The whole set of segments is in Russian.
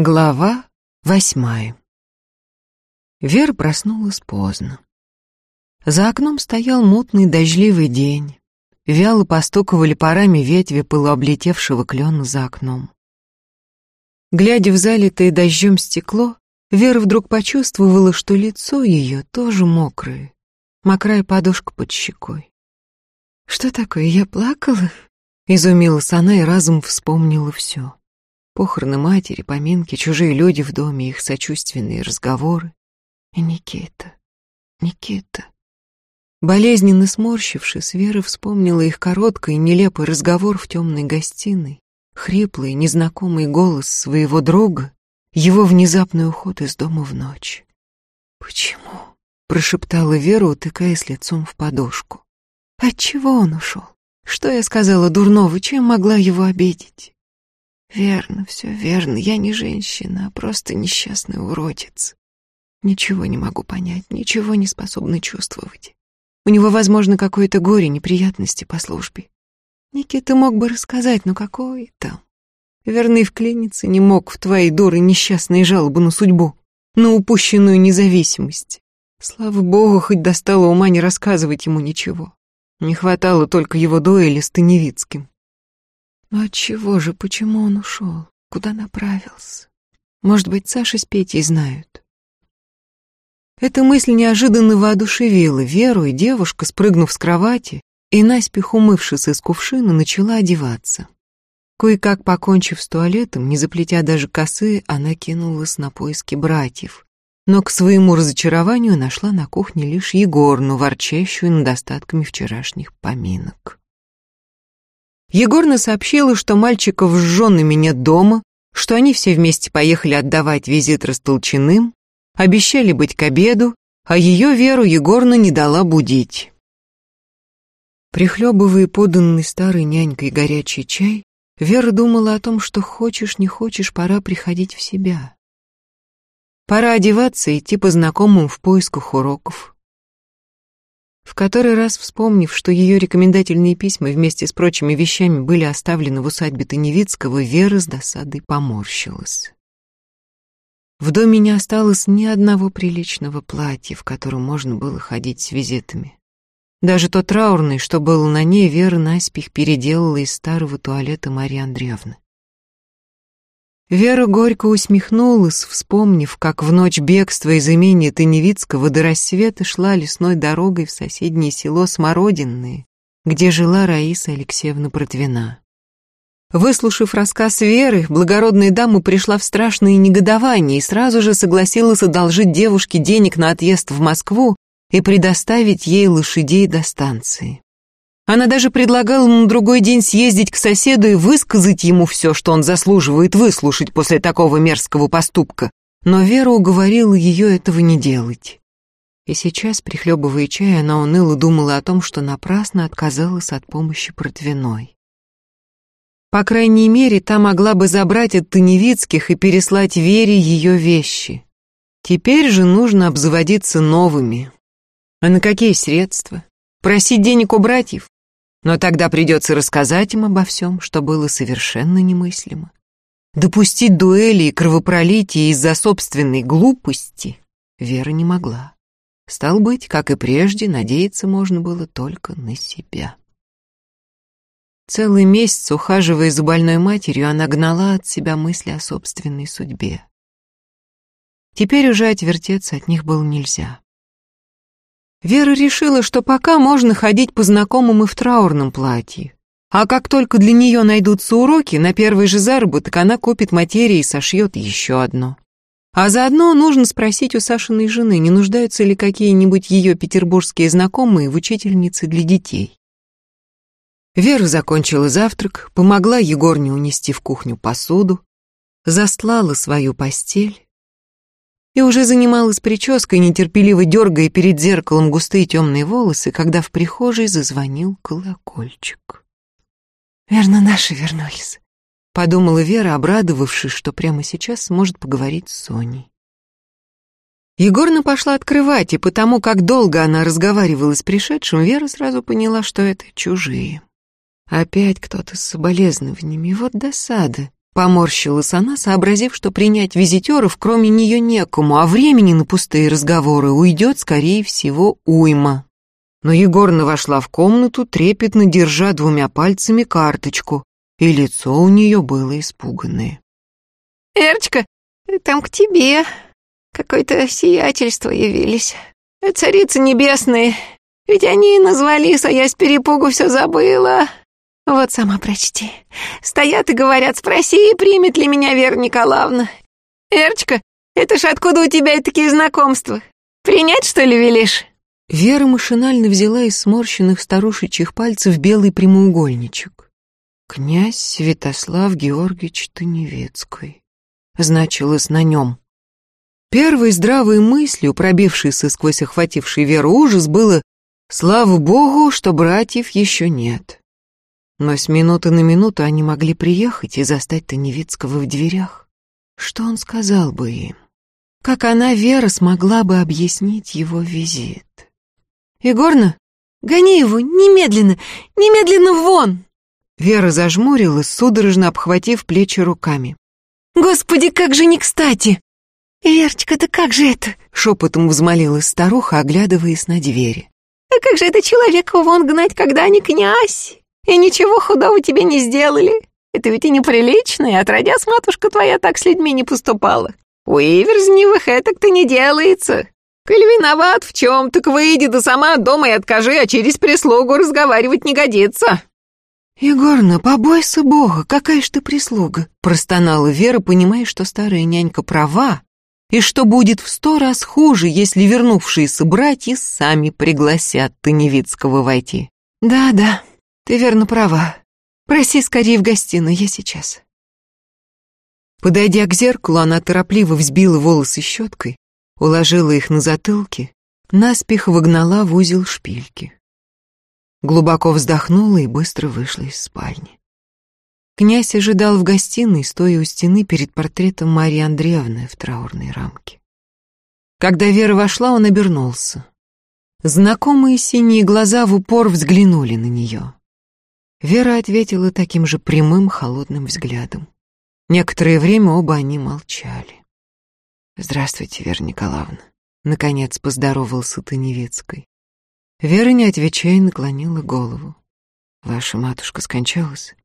Глава восьмая. Вера проснулась поздно. За окном стоял мутный дождливый день. Вяло постуковали парами ветви полуоблетевшего клена за окном. Глядя в залитое дождем стекло, Вера вдруг почувствовала, что лицо ее тоже мокрое, мокрая подушка под щекой. «Что такое, я плакала?» Изумилась она и разум вспомнила все. Похороны матери, поминки, чужие люди в доме, их сочувственные разговоры. И Никита, Никита. Болезненно сморщившись, Вера вспомнила их короткий нелепый разговор в темной гостиной, хриплый, незнакомый голос своего друга, его внезапный уход из дома в ночь. «Почему?» — прошептала Вера, утыкаясь лицом в подушку. «Отчего он ушел? Что я сказала дурного, чем могла его обидеть?» Верно, все верно. Я не женщина, а просто несчастный уродец. Ничего не могу понять, ничего не способна чувствовать. У него, возможно, какое-то горе, неприятности по службе. Никита мог бы рассказать, но какое там? Верный вклиниться не мог в твои дуры несчастные жалобы на судьбу, на упущенную независимость. Слава богу, хоть достало ума не рассказывать ему ничего. Не хватало только его дуэли с Таневицким. Но отчего же, почему он ушел? Куда направился? Может быть, Саша с Петей знают? Эта мысль неожиданно воодушевила Веру, и девушка, спрыгнув с кровати и наспех умывшись из кувшина, начала одеваться. Кое-как покончив с туалетом, не заплетя даже косы, она кинулась на поиски братьев. Но к своему разочарованию нашла на кухне лишь Егорну, ворчащую над остатками вчерашних поминок. Егорна сообщила, что мальчиков с женами нет дома, что они все вместе поехали отдавать визит Растолчиным, обещали быть к обеду, а ее Веру Егорна не дала будить. Прихлебывая поданный старой нянькой горячий чай, Вера думала о том, что хочешь, не хочешь, пора приходить в себя. Пора одеваться и идти по знакомым в поисках уроков. В который раз вспомнив, что ее рекомендательные письма вместе с прочими вещами были оставлены в усадьбе Таневицкого, Вера с досадой поморщилась. В доме не осталось ни одного приличного платья, в котором можно было ходить с визитами. Даже тот траурный, что был на ней, Вера наспех переделала из старого туалета Марии Андреевны. Вера горько усмехнулась, вспомнив, как в ночь бегства из имени Таневицкого до рассвета шла лесной дорогой в соседнее село Смородинное, где жила Раиса Алексеевна Протвина. Выслушав рассказ Веры, благородная дама пришла в страшное негодование и сразу же согласилась одолжить девушке денег на отъезд в Москву и предоставить ей лошадей до станции. Она даже предлагала на другой день съездить к соседу и высказать ему все, что он заслуживает выслушать после такого мерзкого поступка. Но Вера уговорила ее этого не делать. И сейчас, прихлебывая чай, она уныло думала о том, что напрасно отказалась от помощи Протвиной. По крайней мере, та могла бы забрать от Таневицких и переслать Вере ее вещи. Теперь же нужно обзаводиться новыми. А на какие средства? Просить денег у братьев? Но тогда придется рассказать им обо всем, что было совершенно немыслимо. Допустить дуэли и кровопролитие из-за собственной глупости Вера не могла. Стал быть, как и прежде, надеяться можно было только на себя. Целый месяц, ухаживая за больной матерью, она гнала от себя мысли о собственной судьбе. Теперь уже отвертеться от них было нельзя. Вера решила, что пока можно ходить по знакомым и в траурном платье. А как только для нее найдутся уроки, на первый же заработок она купит материи и сошьет еще одно. А заодно нужно спросить у Сашиной жены, не нуждаются ли какие-нибудь ее петербургские знакомые в учительнице для детей. Вера закончила завтрак, помогла Егорне унести в кухню посуду, застлала свою постель и уже занималась прической, нетерпеливо дергая перед зеркалом густые темные волосы, когда в прихожей зазвонил колокольчик. «Верно, наши вернулись», — подумала Вера, обрадовавшись, что прямо сейчас сможет поговорить с Соней. Егорна пошла открывать, и потому, как долго она разговаривала с пришедшим, Вера сразу поняла, что это чужие. Опять кто-то с соболезнованиями, вот досада. Поморщилась она, сообразив, что принять визитеров кроме нее некому, а времени на пустые разговоры уйдет, скорее всего, уйма. Но Егорна вошла в комнату, трепетно держа двумя пальцами карточку, и лицо у нее было испуганное. «Эрочка, там к тебе какое-то сиятельство явились. Царицы небесные, ведь они назвались, а я с перепугу все забыла. Вот сама прочти. Стоят и говорят, спроси, примет ли меня Вера Николаевна. Эрочка, это ж откуда у тебя такие знакомства? Принять, что ли, велишь?» Вера машинально взяла из сморщенных старушечьих пальцев белый прямоугольничек. «Князь Святослав Георгиевич Таневецкий» значилось на нем. Первой здравой мыслью, пробившейся сквозь охвативший Веру ужас, было «Слава Богу, что братьев еще нет». Но с минуты на минуту они могли приехать и застать Таневицкого в дверях. Что он сказал бы им? Как она, Вера, смогла бы объяснить его визит? «Егорна, гони его, немедленно, немедленно вон!» Вера зажмурилась, судорожно обхватив плечи руками. «Господи, как же не кстати!» «Верочка, да как же это?» — шепотом взмолилась старуха, оглядываясь на двери. «Да как же это человека вон гнать, когда не князь? И ничего худого тебе не сделали. Это ведь и неприлично, и отродясь матушка твоя так с людьми не поступала. У иверзневых этак-то не делается. Коль виноват в чем, так выйди да сама дома и откажи, а через прислугу разговаривать не годится». «Егорна, побойся Бога, какая ж ты прислуга!» Простонала Вера, понимая, что старая нянька права, и что будет в сто раз хуже, если вернувшиеся братья сами пригласят Таневицкого войти. «Да-да, ты верно права. Проси скорее в гостиную, я сейчас». Подойдя к зеркалу, она торопливо взбила волосы щеткой, уложила их на затылки, наспех выгнала в узел шпильки. Глубоко вздохнула и быстро вышла из спальни. Князь ожидал в гостиной, стоя у стены перед портретом Марии Андреевны в траурной рамке. Когда Вера вошла, он обернулся. Знакомые синие глаза в упор взглянули на нее. Вера ответила таким же прямым, холодным взглядом. Некоторое время оба они молчали. «Здравствуйте, Вера Николаевна», — наконец поздоровался Таневецкой. Вера, не отвечая, наклонила голову. «Ваша матушка скончалась?»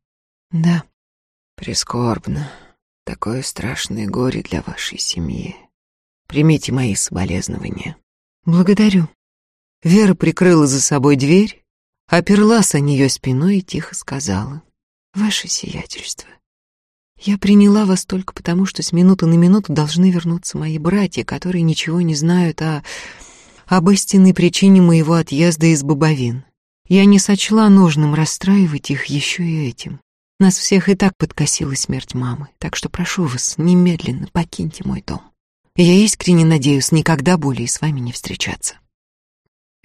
«Да». «Прискорбно. Такое страшное горе для вашей семьи. Примите мои соболезнования». «Благодарю». Вера прикрыла за собой дверь, оперлась о нее спиной и тихо сказала. «Ваше сиятельство, я приняла вас только потому, что с минуты на минуту должны вернуться мои братья, которые ничего не знают о... об истинной причине моего отъезда из Бобовин. Я не сочла нужным расстраивать их еще и этим. Нас всех и так подкосила смерть мамы, так что прошу вас, немедленно покиньте мой дом. Я искренне надеюсь никогда более с вами не встречаться.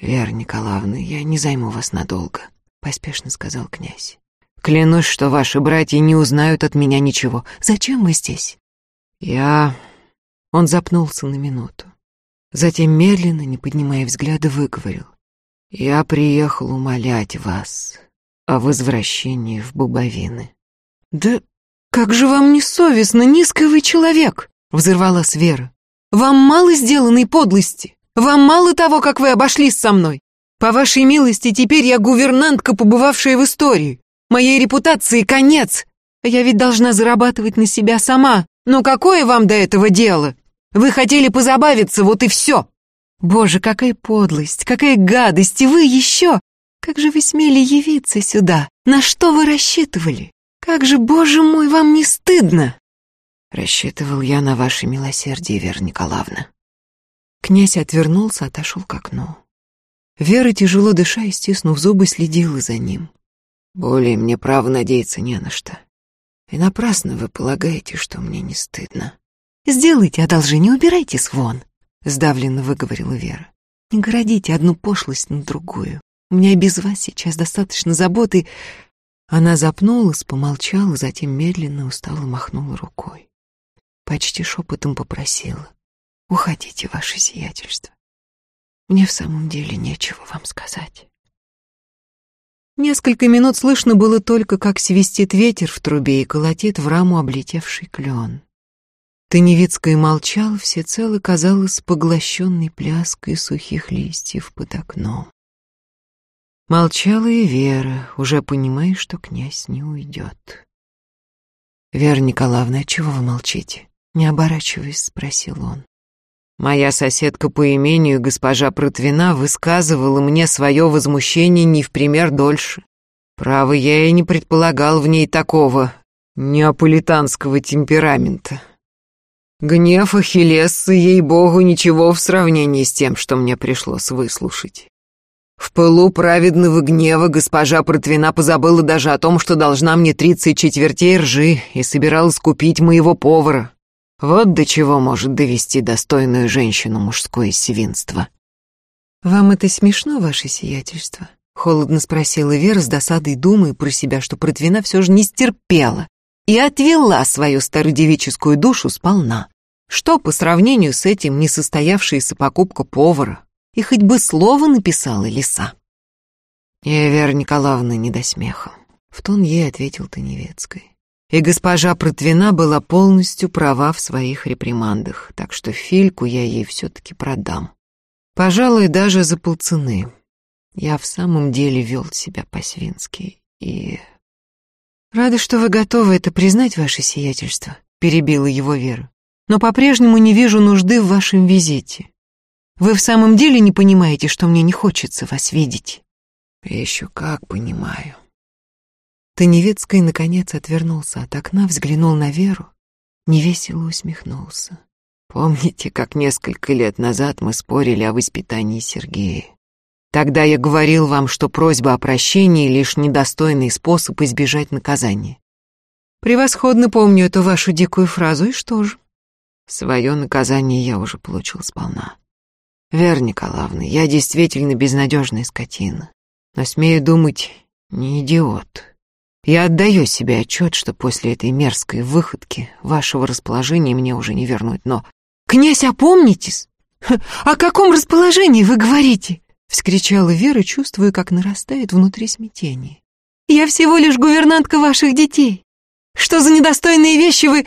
Вера Николаевна, я не займу вас надолго, поспешно сказал князь. Клянусь, что ваши братья не узнают от меня ничего. Зачем вы здесь? Я... Он запнулся на минуту. Затем медленно, не поднимая взгляда, выговорил. Я приехал умолять вас о возвращении в Бубовины. Да как же вам не совестно, низкий вы человек, взорвалась Вера. Вам мало сделанной подлости. Вам мало того, как вы обошлись со мной. По вашей милости, теперь я гувернантка, побывавшая в истории. Моей репутации конец. Я ведь должна зарабатывать на себя сама. Но какое вам до этого дело? Вы хотели позабавиться, вот и все. Боже, какая подлость, какая гадость, и вы еще. Как же вы смели явиться сюда? На что вы рассчитывали? Как же, боже мой, вам не стыдно? Рассчитывал я на ваше милосердие, Вера Николаевна. Князь отвернулся, отошел к окну. Вера, тяжело дыша и стиснув зубы, следила за ним. Более мне право надеяться не на что. И напрасно вы полагаете, что мне не стыдно. Сделайте одолжение, убирайтесь вон, сдавленно выговорила Вера. Не городите одну пошлость на другую. У меня без вас сейчас достаточно заботы. Она запнулась, помолчала, затем медленно устало махнула рукой. Почти шепотом попросила. «Уходите, ваше сиятельство. Мне в самом деле нечего вам сказать». Несколько минут слышно было только, как свистит ветер в трубе и колотит в раму облетевший клен. Таневицкая молчал, всецело казалось поглощенной пляской сухих листьев под окном. Молчала и Вера, уже понимая, что князь не уйдет. «Вера Николаевна, чего вы молчите?» Не оборачиваясь, спросил он. Моя соседка по имению, госпожа Протвина, высказывала мне свое возмущение не в пример дольше. Право, я и не предполагал в ней такого неаполитанского темперамента. Гнев Ахиллеса, ей-богу, ничего в сравнении с тем, что мне пришлось выслушать. В пылу праведного гнева госпожа Протвина позабыла даже о том, что должна мне тридцать четвертей ржи и собиралась купить моего повара. Вот до чего может довести достойную женщину мужское свинство. «Вам это смешно, ваше сиятельство?» — холодно спросила Вера с досадой, думая про себя, что Протвина все же не стерпела и отвела свою стародевическую душу сполна. Что по сравнению с этим несостоявшаяся покупка повара? И хоть бы слово написала лиса. «Я, Вера Николаевна, не до смеха», — в тон ей ответил Таневецкой. И госпожа Протвина была полностью права в своих репримандах, так что фильку я ей все-таки продам. Пожалуй, даже за полцены. Я в самом деле вел себя по-свински и... «Рада, что вы готовы это признать, ваше сиятельство», — перебила его Вера. «Но по-прежнему не вижу нужды в вашем визите. Вы в самом деле не понимаете, что мне не хочется вас видеть?» «Я еще как понимаю», Таневецкий, наконец, отвернулся от окна, взглянул на Веру, невесело усмехнулся. Помните, как несколько лет назад мы спорили о воспитании Сергея? Тогда я говорил вам, что просьба о прощении — лишь недостойный способ избежать наказания. Превосходно помню эту вашу дикую фразу, и что же? Свое наказание я уже получил сполна. Вера Николаевна, я действительно безнадежная скотина, но, смею думать, не идиот. Я отдаю себе отчет, что после этой мерзкой выходки вашего расположения мне уже не вернуть, но... «Князь, опомнитесь! О каком расположении вы говорите?» — вскричала Вера, чувствуя, как нарастает внутри смятение. «Я всего лишь гувернантка ваших детей. Что за недостойные вещи вы...»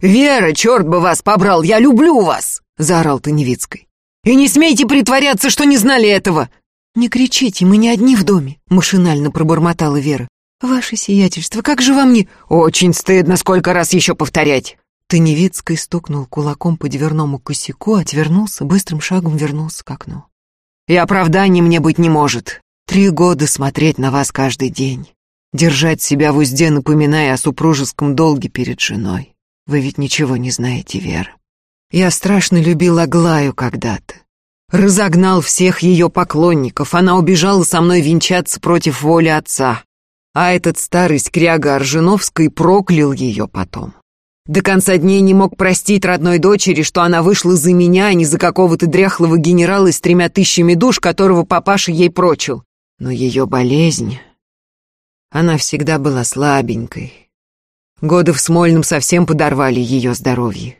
«Вера, черт бы вас побрал, я люблю вас!» — заорал Таневицкой. «И не смейте притворяться, что не знали этого!» «Не кричите, мы не одни в доме», — машинально пробормотала Вера. «Ваше сиятельство, как же вам не...» «Очень стыдно, сколько раз еще повторять!» Таневицкий стукнул кулаком по дверному косяку, отвернулся, быстрым шагом вернулся к окну. «И оправданий мне быть не может. Три года смотреть на вас каждый день. Держать себя в узде, напоминая о супружеском долге перед женой. Вы ведь ничего не знаете, Вера. Я страшно любил Аглаю когда-то. Разогнал всех ее поклонников, она убежала со мной венчаться против воли отца. А этот старый скряга Оржиновской проклял ее потом. До конца дней не мог простить родной дочери, что она вышла за меня, а не за какого-то дряхлого генерала с тремя тысячами душ, которого папаша ей прочил. Но ее болезнь... Она всегда была слабенькой. Годы в Смольном совсем подорвали ее здоровье.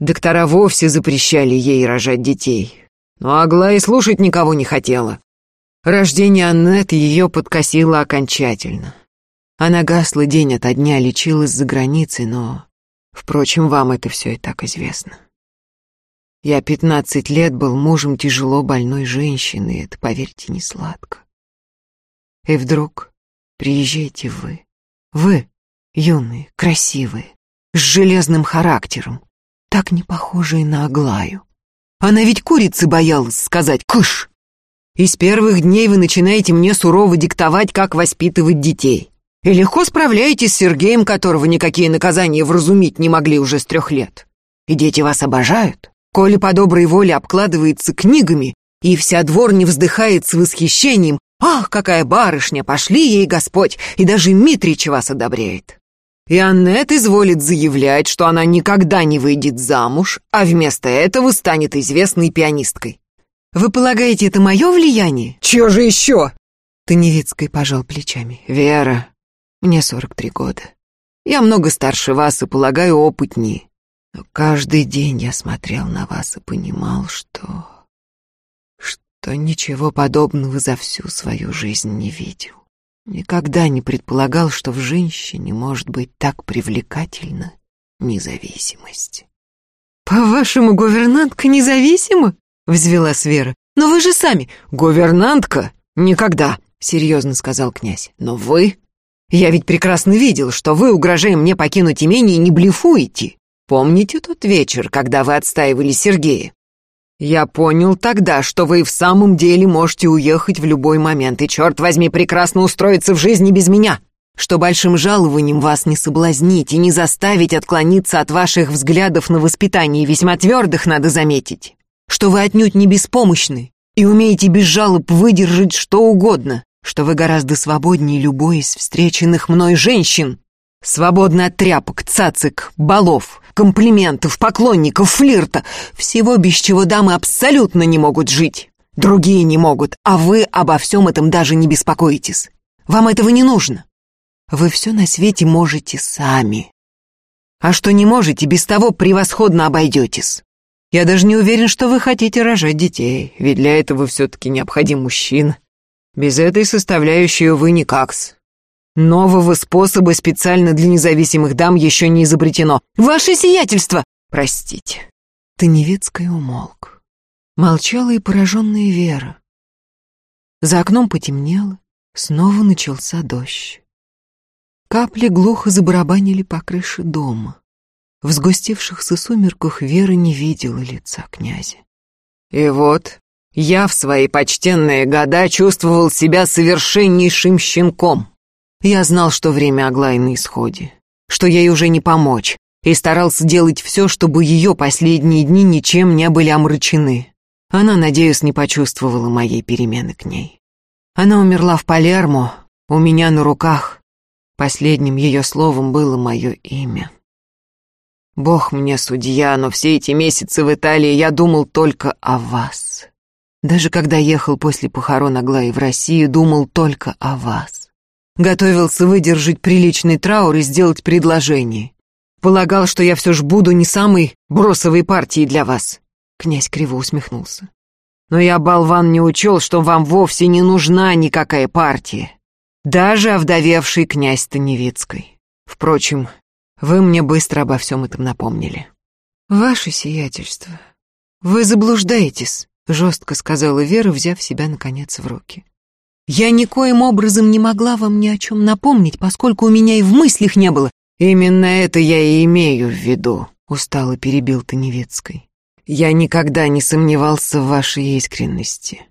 Доктора вовсе запрещали ей рожать детей. Но Аглая слушать никого не хотела. Рождение Аннет ее подкосило окончательно. Она гасла день ото дня, лечилась за границей, но... Впрочем, вам это все и так известно. Я пятнадцать лет был мужем тяжело больной женщины, и это, поверьте, не сладко. И вдруг приезжаете вы. Вы, юные, красивые, с железным характером, так не похожие на Аглаю. Она ведь курицы боялась сказать «кыш», и с первых дней вы начинаете мне сурово диктовать, как воспитывать детей. И легко справляетесь с Сергеем, которого никакие наказания вразумить не могли уже с трех лет. И дети вас обожают. Коля по доброй воле обкладывается книгами, и вся двор не вздыхает с восхищением. «Ах, какая барышня! Пошли ей Господь!» И даже Митрич вас одобряет. И Аннет изволит заявлять, что она никогда не выйдет замуж, а вместо этого станет известной пианисткой. Вы полагаете, это мое влияние? Чего же еще? Таневицкий пожал плечами. Вера, мне сорок три года. Я много старше вас и, полагаю, опытнее. Но каждый день я смотрел на вас и понимал, что... что ничего подобного за всю свою жизнь не видел. Никогда не предполагал, что в женщине может быть так привлекательна независимость. «По-вашему, гувернантка независима?» — взвелась Вера. «Но вы же сами...» «Гувернантка? Никогда!» — серьезно сказал князь. «Но вы...» «Я ведь прекрасно видел, что вы, угрожая мне покинуть имение, не блефуете. Помните тот вечер, когда вы отстаивали Сергея? Я понял тогда, что вы в самом деле можете уехать в любой момент и, черт возьми, прекрасно устроиться в жизни без меня, что большим жалованием вас не соблазнить и не заставить отклониться от ваших взглядов на воспитание, весьма твердых, надо заметить, что вы отнюдь не беспомощны и умеете без жалоб выдержать что угодно, что вы гораздо свободнее любой из встреченных мной женщин, свободны от тряпок, цацик, балов, комплиментов, поклонников, флирта, всего, без чего дамы абсолютно не могут жить. Другие не могут, а вы обо всем этом даже не беспокоитесь. Вам этого не нужно. Вы все на свете можете сами. А что не можете, без того превосходно обойдетесь. Я даже не уверен, что вы хотите рожать детей, ведь для этого все-таки необходим мужчина. Без этой составляющей вы никак-с. Нового способа специально для независимых дам еще не изобретено. Ваше сиятельство! Простите. Таневецкая умолк. Молчала и пораженная Вера. За окном потемнело, снова начался дождь. Капли глухо забарабанили по крыше дома. В сгустившихся сумерках Вера не видела лица князя. И вот я в свои почтенные года чувствовал себя совершеннейшим щенком. Я знал, что время Аглаи на исходе, что ей уже не помочь, и старался делать все, чтобы ее последние дни ничем не были омрачены. Она, надеюсь, не почувствовала моей перемены к ней. Она умерла в Палермо, у меня на руках. Последним ее словом было мое имя. Бог мне судья, но все эти месяцы в Италии я думал только о вас. Даже когда ехал после похорон Аглаи в Россию, думал только о вас. Готовился выдержать приличный траур и сделать предложение. Полагал, что я все ж буду не самой бросовой партией для вас. Князь криво усмехнулся. Но я, болван, не учел, что вам вовсе не нужна никакая партия. Даже овдовевший князь Таневицкой. Впрочем, вы мне быстро обо всем этом напомнили. Ваше сиятельство, вы заблуждаетесь, жестко сказала Вера, взяв себя наконец в руки. Я никоим образом не могла вам ни о чем напомнить, поскольку у меня и в мыслях не было. Именно это я и имею в виду, устало перебил Таневецкой. Я никогда не сомневался в вашей искренности.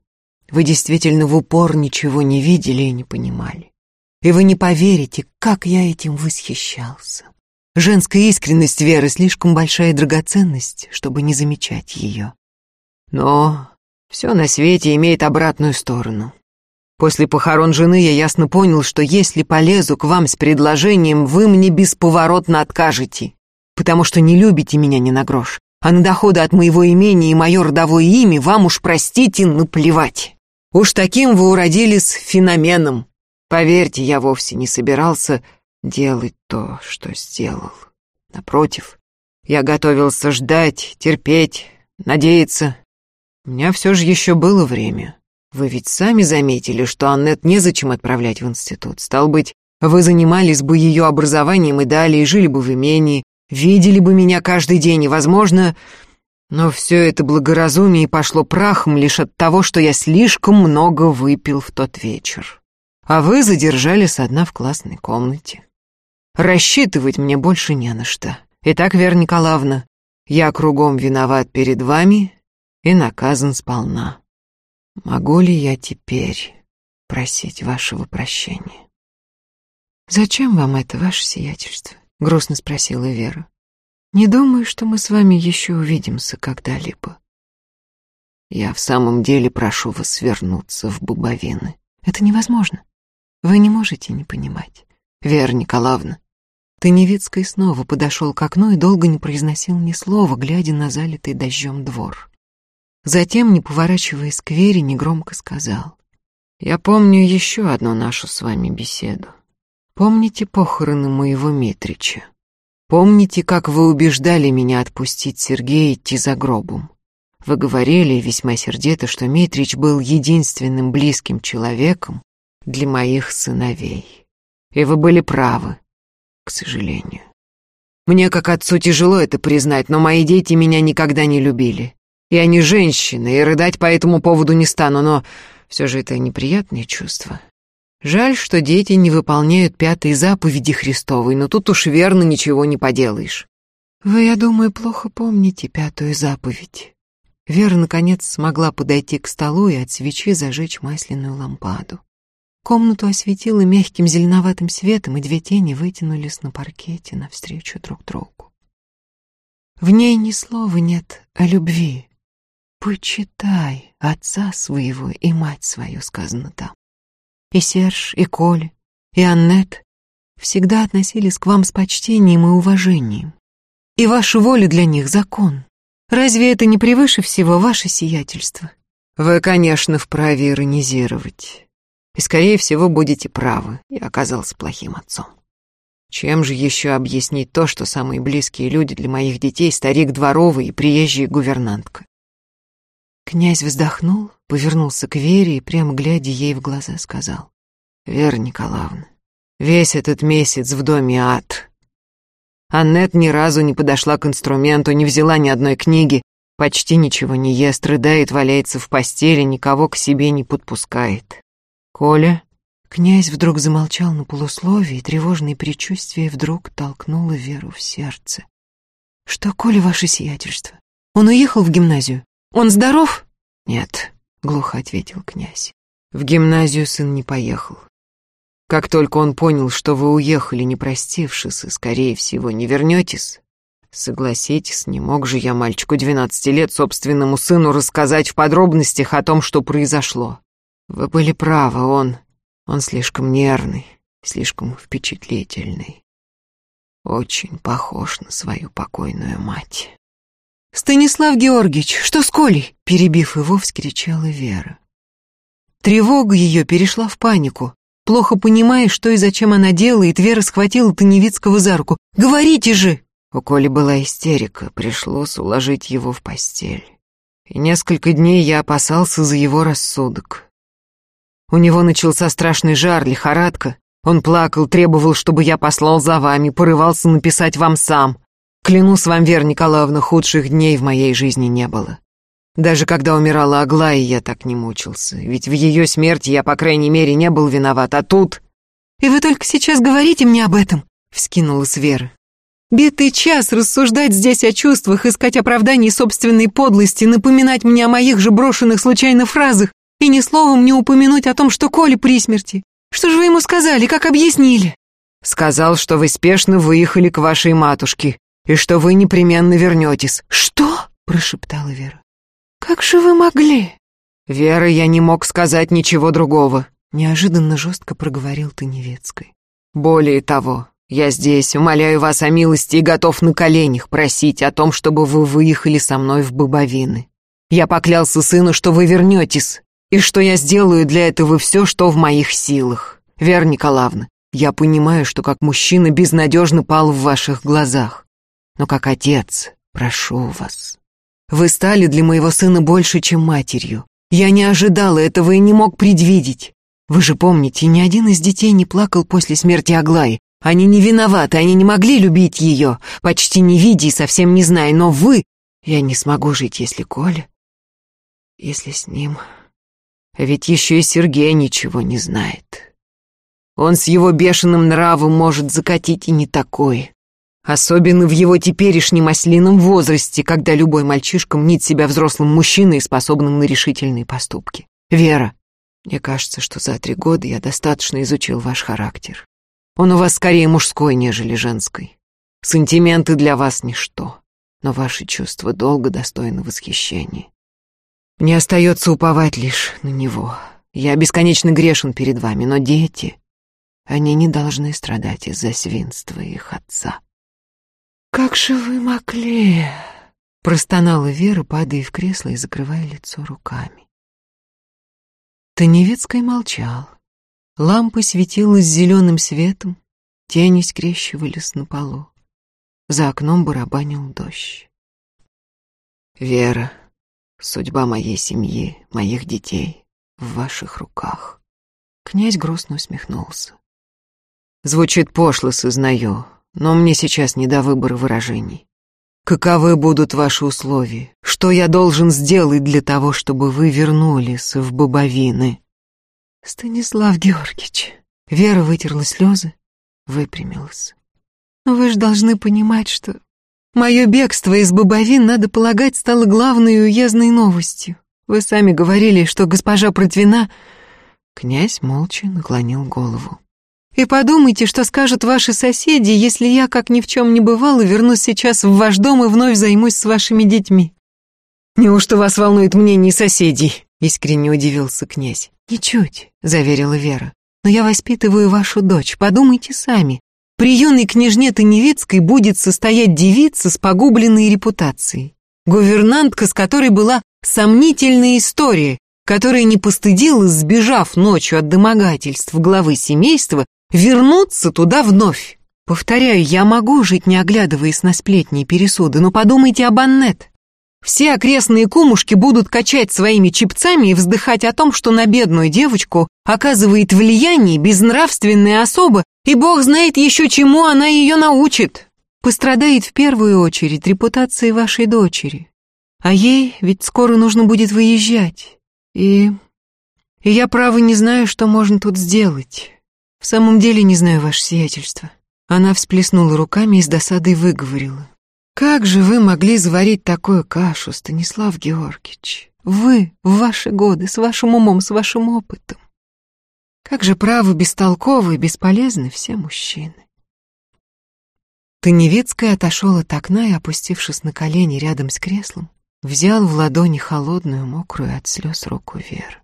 Вы действительно в упор ничего не видели и не понимали. И вы не поверите, как я этим восхищался. Женская искренность Веры слишком большая драгоценность, чтобы не замечать ее. Но все на свете имеет обратную сторону. После похорон жены я ясно понял, что если полезу к вам с предложением, вы мне бесповоротно откажете, потому что не любите меня ни на грош, а на доходы от моего имения и мое родовое имя вам уж, простите, наплевать. Уж таким вы уродились феноменом. Поверьте, я вовсе не собирался делать то, что сделал. Напротив, я готовился ждать, терпеть, надеяться. У меня все же еще было время. Вы ведь сами заметили, что Аннет незачем отправлять в институт. Стал быть, вы занимались бы ее образованием и далее, жили бы в имении, видели бы меня каждый день, и, возможно... Но все это благоразумие пошло прахом лишь от того, что я слишком много выпил в тот вечер. А вы задержались одна в классной комнате. Рассчитывать мне больше не на что. Итак, Вера Николаевна, я кругом виноват перед вами и наказан сполна. Могу ли я теперь просить вашего прощения? Зачем вам это, ваше сиятельство? Грустно спросила Вера. Не думаю, что мы с вами еще увидимся когда-либо. Я в самом деле прошу вас вернуться в Бубовины. Это невозможно. Вы не можете не понимать. Вера Николаевна. Таневицкий снова подошел к окну и долго не произносил ни слова, глядя на залитый дождем двор. Затем, не поворачиваясь к Вере, негромко сказал. «Я помню еще одну нашу с вами беседу. Помните похороны моего Митрича? Помните, как вы убеждали меня отпустить Сергея идти за гробом? Вы говорили весьма сердито, что Митрич был единственным близким человеком, для моих сыновей. И вы были правы, к сожалению. Мне, как отцу, тяжело это признать, но мои дети меня никогда не любили. Я не женщина, и рыдать по этому поводу не стану, но все же это неприятное чувство. Жаль, что дети не выполняют пятые заповеди Христовой, но тут уж верно ничего не поделаешь. Вы, я думаю, плохо помните пятую заповедь. Вера, наконец, смогла подойти к столу и от свечи зажечь масляную лампаду. Комнату осветило мягким зеленоватым светом, и две тени вытянулись на паркете навстречу друг другу. В ней ни слова нет о любви, «Почитай отца своего и мать свою», — сказано там. И Серж, и Коля, и Аннет всегда относились к вам с почтением и уважением. И ваша воля для них — закон. Разве это не превыше всего ваше сиятельство? Вы, конечно, вправе иронизировать. И, скорее всего, будете правы. Я оказался плохим отцом. Чем же еще объяснить то, что самые близкие люди для моих детей — старик дворовый и приезжая гувернантка? Князь вздохнул, повернулся к Вере и, прямо глядя ей в глаза, сказал. «Вера Николаевна, весь этот месяц в доме ад. Аннет ни разу не подошла к инструменту, не взяла ни одной книги, почти ничего не ест, рыдает, валяется в постели, никого к себе не подпускает. Коля...» Князь вдруг замолчал на полусловие, и тревожное предчувствие вдруг толкнуло Веру в сердце. «Что, Коля, ваше сиятельство? Он уехал в гимназию?» Он здоров? Нет, глухо ответил князь. В гимназию сын не поехал. Как только он понял, что вы уехали, не простившись, и, скорее всего, не вернетесь, согласитесь, не мог же я мальчику двенадцати лет собственному сыну рассказать в подробностях о том, что произошло. Вы были правы, он... он слишком нервный, слишком впечатлительный. Очень похож на свою покойную мать. «Станислав Георгиевич, что с Колей?» Перебив его, вскричала Вера. Тревога ее перешла в панику. Плохо понимая, что и зачем она делает, Вера схватила Таневицкого за руку. «Говорите же!» У Коли была истерика, пришлось уложить его в постель. И несколько дней я опасался за его рассудок. У него начался страшный жар, лихорадка. Он плакал, требовал, чтобы я послал за вами, порывался написать вам сам. Клянусь вам, Вера Николаевна, худших дней в моей жизни не было. Даже когда умирала Аглая, я так не мучился. Ведь в ее смерти я, по крайней мере, не был виноват. А тут... «И вы только сейчас говорите мне об этом?» — вскинулась Вера. «Битый час рассуждать здесь о чувствах, искать оправданий собственной подлости, напоминать мне о моих же брошенных случайно фразах и ни словом не упомянуть о том, что Коля при смерти. Что же вы ему сказали, как объяснили?» «Сказал, что вы спешно выехали к вашей матушке, и что вы непременно вернетесь». «Что?» — прошептала Вера. «Как же вы могли?» «Вера, я не мог сказать ничего другого», — неожиданно жестко проговорил Таневецкой. «Более того, я здесь, умоляю вас о милости и готов на коленях просить о том, чтобы вы выехали со мной в Бобовины. Я поклялся сыну, что вы вернетесь, и что я сделаю для этого все, что в моих силах. Вера Николаевна, я понимаю, что как мужчина безнадежно пал в ваших глазах. Но как отец, прошу вас. Вы стали для моего сына больше, чем матерью. Я не ожидала этого и не мог предвидеть. Вы же помните, ни один из детей не плакал после смерти Аглаи. Они не виноваты, они не могли любить ее, почти не видя и совсем не зная, но вы... Я не смогу жить, если Коля... Если с ним... Ведь еще и Сергей ничего не знает. Он с его бешеным нравом может закатить и не такое. Особенно в его теперешнем ослином возрасте, когда любой мальчишка мнит себя взрослым мужчиной, способным на решительные поступки. Вера, мне кажется, что за три года я достаточно изучил ваш характер. Он у вас скорее мужской, нежели женской. Сантименты для вас ничто, но ваши чувства долго достойны восхищения. Мне остается уповать лишь на него. Я бесконечно грешен перед вами, но дети, они не должны страдать из-за свинства их отца. «Как же вы могли?» — простонала Вера, падая в кресло и закрывая лицо руками. Таневецкий молчал. Лампа светилась зеленым светом, тени скрещивались на полу. За окном барабанил дождь. «Вера, судьба моей семьи, моих детей в ваших руках», Князь грустно усмехнулся. Звучит пошло, сознаю, но мне сейчас не до выбора выражений. Каковы будут ваши условия? Что я должен сделать для того, чтобы вы вернулись в Бобовины? Станислав Георгиевич. Вера вытерла слезы, выпрямилась. Вы же должны понимать, что мое бегство из Бобовин, надо полагать, стало главной уездной новостью. Вы сами говорили, что госпожа Протвина... Князь молча наклонил голову. И подумайте, что скажут ваши соседи, если я, как ни в чем не бывало, вернусь сейчас в ваш дом и вновь займусь с вашими детьми. Неужто вас волнует мнение соседей? Искренне удивился князь. Ничуть, заверила Вера. Но я воспитываю вашу дочь, подумайте сами. При юной княжне Таневицкой будет состоять девица с погубленной репутацией. Гувернантка, с которой была сомнительная история, которая не постыдилась, сбежав ночью от домогательств главы семейства вернуться туда вновь. Повторяю, я могу жить, не оглядываясь на сплетни и пересуды, но подумайте об Аннет. Все окрестные кумушки будут качать своими чипцами и вздыхать о том, что на бедную девочку оказывает влияние безнравственная особа, и бог знает еще чему она ее научит. Пострадает в первую очередь репутация вашей дочери. А ей ведь скоро нужно будет выезжать. И... и я, право, не знаю, что можно тут сделать. «В самом деле не знаю ваше сиятельство». Она всплеснула руками и с досадой выговорила. «Как же вы могли заварить такую кашу, Станислав Георгиевич? Вы, в ваши годы, с вашим умом, с вашим опытом. Как же правы бестолковы и бесполезны все мужчины». Таневецкая отошел от окна и, опустившись на колени рядом с креслом, взял в ладони холодную, мокрую от слез руку Веры.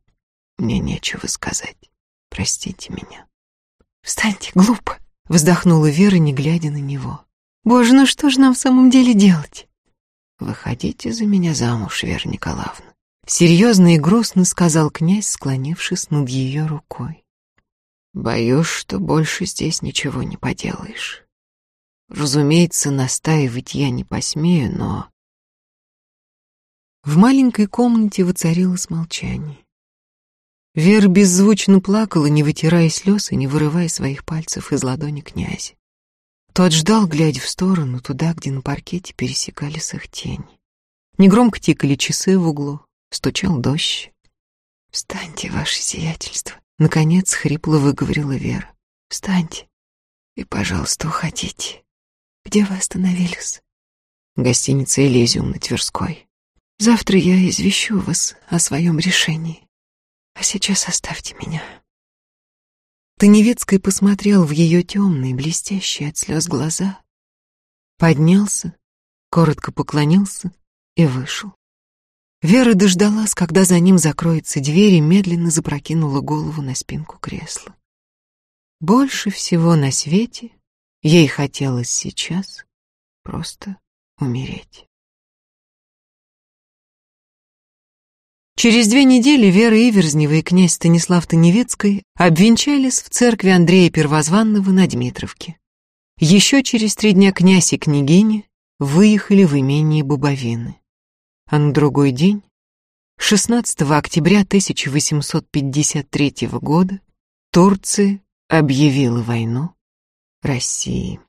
«Мне нечего сказать. Простите меня». «Встаньте, глупо!» — вздохнула Вера, не глядя на него. «Боже, ну что же нам в самом деле делать?» «Выходите за меня замуж, Вера Николаевна», — серьезно и грустно сказал князь, склонившись над ее рукой. «Боюсь, что больше здесь ничего не поделаешь. Разумеется, настаивать я не посмею, но...» В маленькой комнате воцарилось молчание. Вера беззвучно плакала, не вытирая слез и не вырывая своих пальцев из ладони князя. Тот ждал, глядя в сторону, туда, где на паркете пересекались их тени. Негромко тикали часы в углу, стучал дождь. «Встаньте, ваше сиятельство!» Наконец хрипло выговорила Вера. «Встаньте и, пожалуйста, уходите. Где вы остановились?» «Гостиница «Элизиум» на Тверской. Завтра я извещу вас о своем решении. А сейчас оставьте меня. Таневецкий посмотрел в ее темные, блестящие от слез глаза, поднялся, коротко поклонился и вышел. Вера дождалась, когда за ним закроется дверь и медленно запрокинула голову на спинку кресла. Больше всего на свете ей хотелось сейчас просто умереть. Через две недели Вера Иверзнева и князь Станислав Таневецкий обвенчались в церкви Андрея Первозванного на Дмитровке. Еще через три дня князь и княгиня выехали в имение Бубовины. А на другой день, 16 октября 1853 года, Турция объявила войну России.